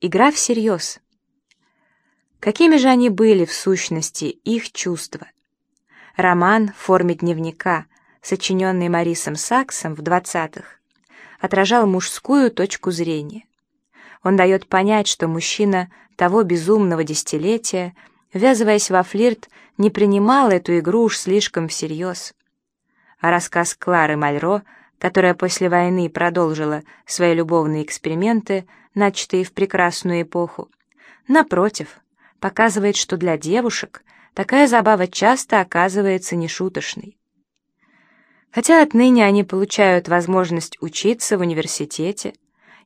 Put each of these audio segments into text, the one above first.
Игра всерьез. Какими же они были в сущности, их чувства? Роман в форме дневника, сочиненный Марисом Саксом в 20-х, отражал мужскую точку зрения. Он дает понять, что мужчина того безумного десятилетия, ввязываясь во флирт, не принимал эту игру уж слишком всерьез. А рассказ Клары Мальро, которая после войны продолжила свои любовные эксперименты, начатые в прекрасную эпоху, напротив, показывает, что для девушек такая забава часто оказывается нешуточной. Хотя отныне они получают возможность учиться в университете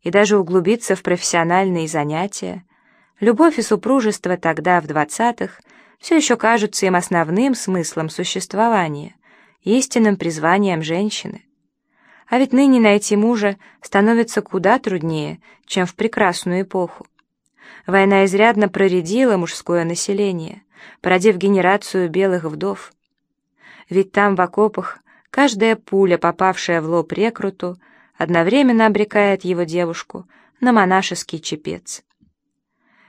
и даже углубиться в профессиональные занятия, любовь и супружество тогда, в двадцатых, все еще кажутся им основным смыслом существования, истинным призванием женщины. А ведь ныне найти мужа становится куда труднее, чем в прекрасную эпоху. Война изрядно проредила мужское население, породив генерацию белых вдов. Ведь там, в окопах, каждая пуля, попавшая в лоб рекруту, одновременно обрекает его девушку на монашеский чепец.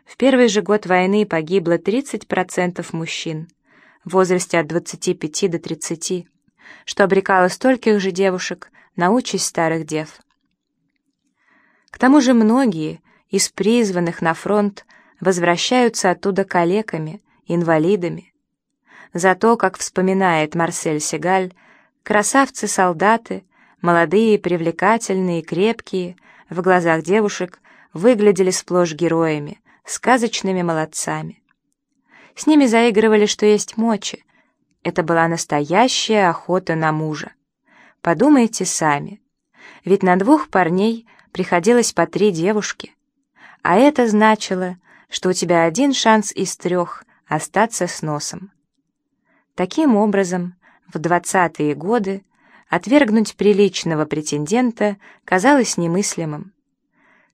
В первый же год войны погибло 30% мужчин в возрасте от 25 до 30, что обрекало стольких же девушек на участь старых дев. К тому же многие из призванных на фронт возвращаются оттуда калеками, инвалидами. Зато, как вспоминает Марсель Сегаль, красавцы-солдаты, молодые, привлекательные, крепкие, в глазах девушек выглядели сплошь героями, сказочными молодцами. С ними заигрывали, что есть мочи. Это была настоящая охота на мужа. Подумайте сами. Ведь на двух парней приходилось по три девушки. А это значило, что у тебя один шанс из трех остаться с носом. Таким образом, в двадцатые годы отвергнуть приличного претендента казалось немыслимым.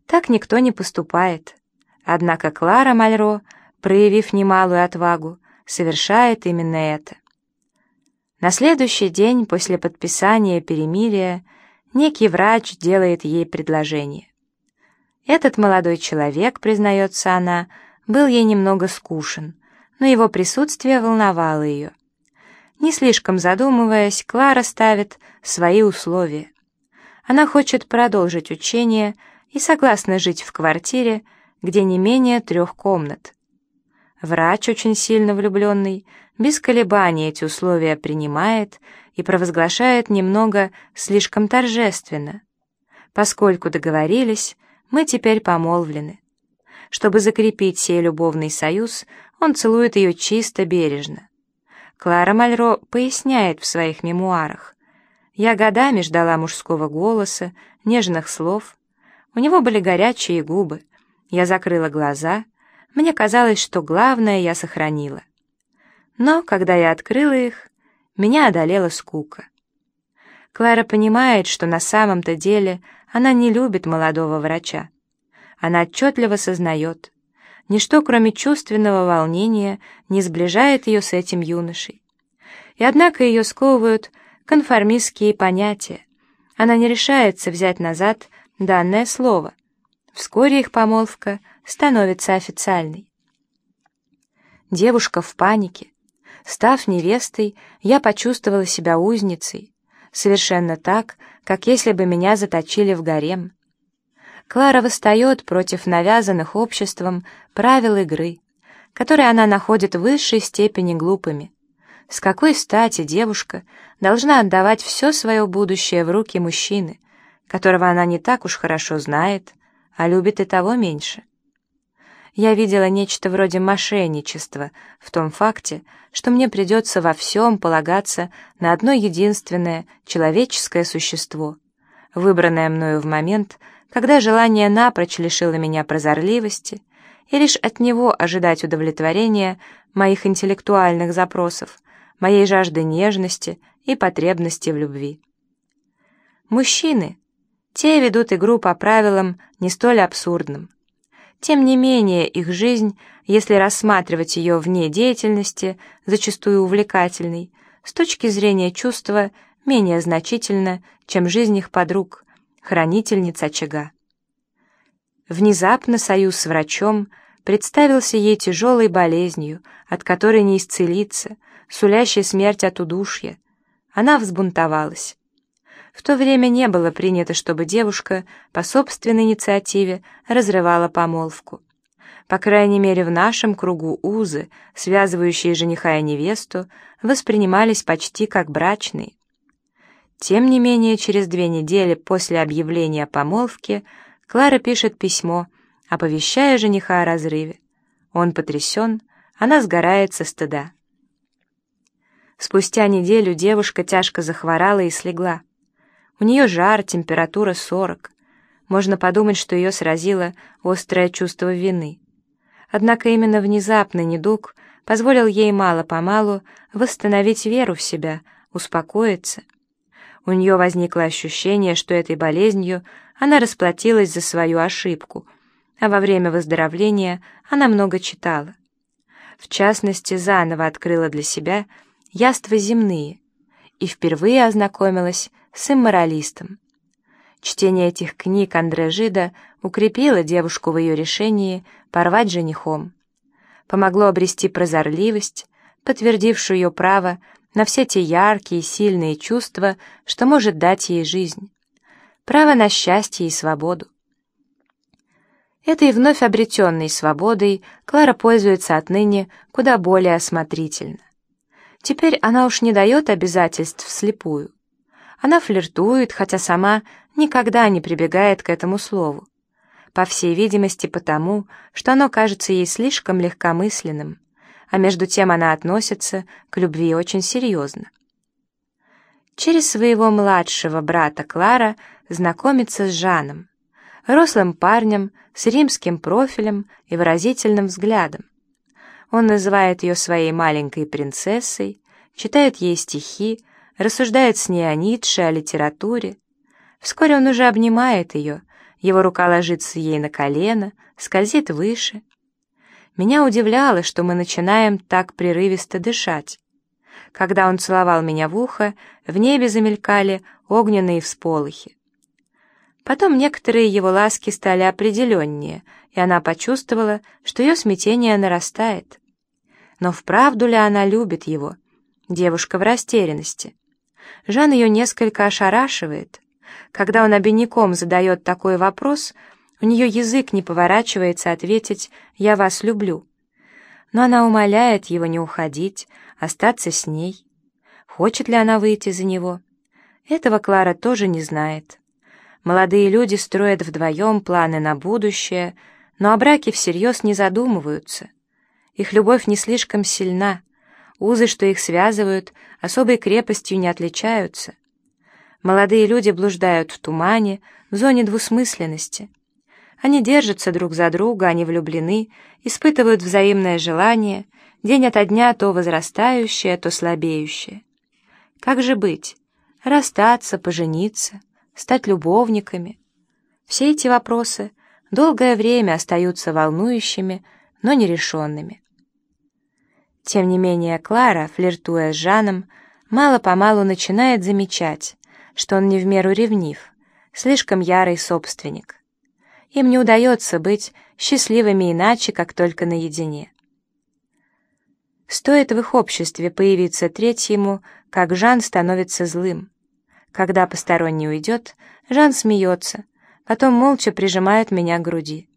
Так никто не поступает. Однако Клара Мальро, проявив немалую отвагу, совершает именно это. На следующий день после подписания перемирия некий врач делает ей предложение. Этот молодой человек, признается она, был ей немного скушен, но его присутствие волновало ее. Не слишком задумываясь, Клара ставит свои условия. Она хочет продолжить учение и согласна жить в квартире, где не менее трех комнат. Врач, очень сильно влюбленный, без колебаний эти условия принимает и провозглашает немного слишком торжественно. Поскольку договорились, мы теперь помолвлены. Чтобы закрепить сей любовный союз, он целует ее чисто бережно. Клара Мальро поясняет в своих мемуарах. «Я годами ждала мужского голоса, нежных слов. У него были горячие губы. Я закрыла глаза — мне казалось, что главное я сохранила. Но, когда я открыла их, меня одолела скука. Клара понимает, что на самом-то деле она не любит молодого врача. Она отчетливо сознает, ничто, кроме чувственного волнения, не сближает ее с этим юношей. И однако ее сковывают конформистские понятия. Она не решается взять назад данное слово. Вскоре их помолвка становится официальной. Девушка в панике. Став невестой, я почувствовала себя узницей, совершенно так, как если бы меня заточили в гарем. Клара восстает против навязанных обществом правил игры, которые она находит в высшей степени глупыми. С какой стати девушка должна отдавать все свое будущее в руки мужчины, которого она не так уж хорошо знает, а любит и того меньше? Я видела нечто вроде мошенничества в том факте, что мне придется во всем полагаться на одно единственное человеческое существо, выбранное мною в момент, когда желание напрочь лишило меня прозорливости, и лишь от него ожидать удовлетворения моих интеллектуальных запросов, моей жажды нежности и потребности в любви. Мужчины, те ведут игру по правилам не столь абсурдным, тем не менее, их жизнь, если рассматривать ее вне деятельности, зачастую увлекательной, с точки зрения чувства, менее значительна, чем жизнь их подруг, хранительниц очага. Внезапно союз с врачом представился ей тяжелой болезнью, от которой не исцелиться, сулящей смерть от удушья. Она взбунтовалась. В то время не было принято, чтобы девушка по собственной инициативе разрывала помолвку. По крайней мере, в нашем кругу узы, связывающие жениха и невесту, воспринимались почти как брачные. Тем не менее, через две недели после объявления помолвки Клара пишет письмо, оповещая жениха о разрыве. Он потрясен, она сгорает со стыда. Спустя неделю девушка тяжко захворала и слегла. У нее жар, температура 40. Можно подумать, что ее сразило острое чувство вины. Однако именно внезапный недуг позволил ей мало-помалу восстановить веру в себя, успокоиться. У нее возникло ощущение, что этой болезнью она расплатилась за свою ошибку, а во время выздоровления она много читала. В частности, заново открыла для себя яства земные и впервые ознакомилась с имморалистом. Чтение этих книг Андре Жида укрепило девушку в ее решении порвать женихом. Помогло обрести прозорливость, подтвердившую ее право на все те яркие и сильные чувства, что может дать ей жизнь. Право на счастье и свободу. Этой вновь обретенной свободой Клара пользуется отныне куда более осмотрительно. Теперь она уж не дает обязательств вслепую. Она флиртует, хотя сама никогда не прибегает к этому слову. По всей видимости, потому, что оно кажется ей слишком легкомысленным, а между тем она относится к любви очень серьезно. Через своего младшего брата Клара знакомится с Жаном, рослым парнем с римским профилем и выразительным взглядом. Он называет ее своей маленькой принцессой, читает ей стихи, рассуждает с ней о Ницше, о литературе. Вскоре он уже обнимает ее, его рука ложится ей на колено, скользит выше. Меня удивляло, что мы начинаем так прерывисто дышать. Когда он целовал меня в ухо, в небе замелькали огненные всполохи. Потом некоторые его ласки стали определеннее, и она почувствовала, что ее смятение нарастает. Но вправду ли она любит его? Девушка в растерянности. Жан ее несколько ошарашивает. Когда он обиняком задает такой вопрос, у нее язык не поворачивается ответить «я вас люблю». Но она умоляет его не уходить, остаться с ней. Хочет ли она выйти за него? Этого Клара тоже не знает. Молодые люди строят вдвоем планы на будущее, но о браке всерьез не задумываются. Их любовь не слишком сильна, узы, что их связывают, особой крепостью не отличаются. Молодые люди блуждают в тумане, в зоне двусмысленности. Они держатся друг за друга, они влюблены, испытывают взаимное желание, день ото дня то возрастающее, то слабеющее. Как же быть? Расстаться, пожениться, стать любовниками? Все эти вопросы долгое время остаются волнующими, но нерешенными. Тем не менее, Клара, флиртуя с Жаном, мало-помалу начинает замечать, что он не в меру ревнив, слишком ярый собственник. Им не удается быть счастливыми иначе, как только наедине. Стоит в их обществе появиться третьему, как Жан становится злым. Когда посторонний уйдет, Жан смеется, потом молча прижимает меня к груди.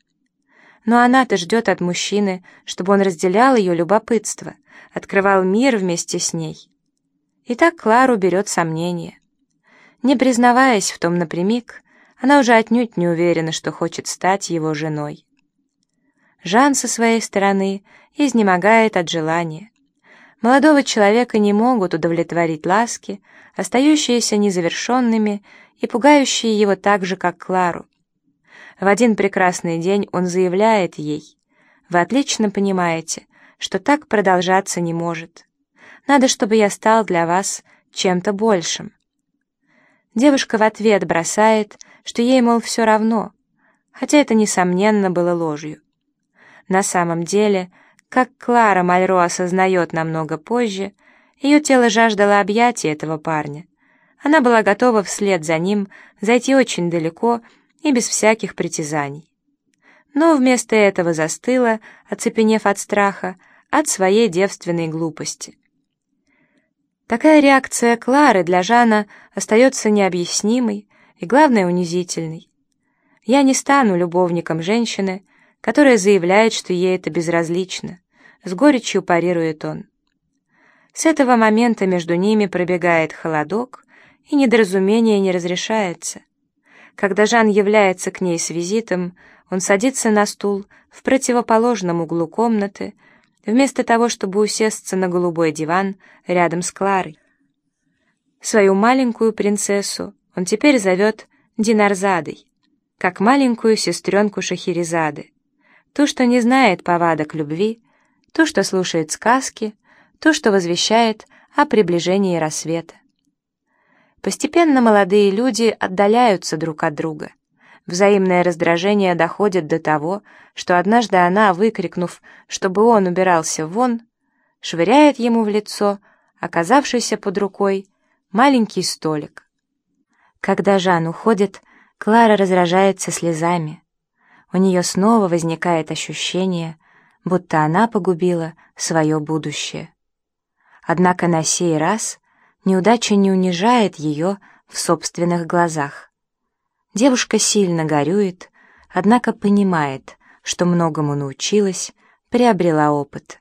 Но она-то ждет от мужчины, чтобы он разделял ее любопытство, открывал мир вместе с ней. И так Клару берет сомнение. Не признаваясь в том напрямик, она уже отнюдь не уверена, что хочет стать его женой. Жан со своей стороны изнемогает от желания. Молодого человека не могут удовлетворить ласки, остающиеся незавершенными и пугающие его так же, как Клару. В один прекрасный день он заявляет ей, «Вы отлично понимаете, что так продолжаться не может. Надо, чтобы я стал для вас чем-то большим». Девушка в ответ бросает, что ей, мол, все равно, хотя это, несомненно, было ложью. На самом деле, как Клара Мальро осознает намного позже, ее тело жаждало объятий этого парня. Она была готова вслед за ним зайти очень далеко и без всяких притязаний. но вместо этого застыла, оцепенев от страха, от своей девственной глупости. Такая реакция Клары для Жана остается необъяснимой и, главное, унизительной. Я не стану любовником женщины, которая заявляет, что ей это безразлично, с горечью парирует он. С этого момента между ними пробегает холодок, и недоразумение не разрешается. Когда Жан является к ней с визитом, он садится на стул в противоположном углу комнаты, вместо того, чтобы усесться на голубой диван рядом с Кларой. Свою маленькую принцессу он теперь зовет Динарзадой, как маленькую сестренку Шахерезады, то, что не знает повадок любви, то, что слушает сказки, то, что возвещает о приближении рассвета. Постепенно молодые люди отдаляются друг от друга — Взаимное раздражение доходит до того, что однажды она, выкрикнув, чтобы он убирался вон, швыряет ему в лицо оказавшийся под рукой маленький столик. Когда Жан уходит, Клара разражается слезами. У нее снова возникает ощущение, будто она погубила свое будущее. Однако на сей раз неудача не унижает ее в собственных глазах. Девушка сильно горюет, однако понимает, что многому научилась, приобрела опыт.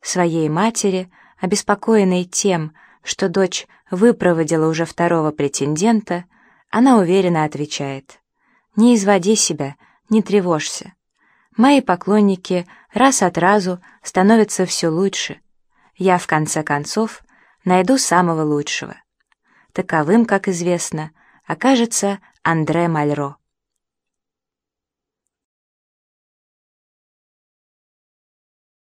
Своей матери, обеспокоенной тем, что дочь выпроводила уже второго претендента, она уверенно отвечает «Не изводи себя, не тревожься. Мои поклонники раз от разу становятся все лучше. Я, в конце концов, найду самого лучшего». Таковым, как известно, окажется Андре Мальро.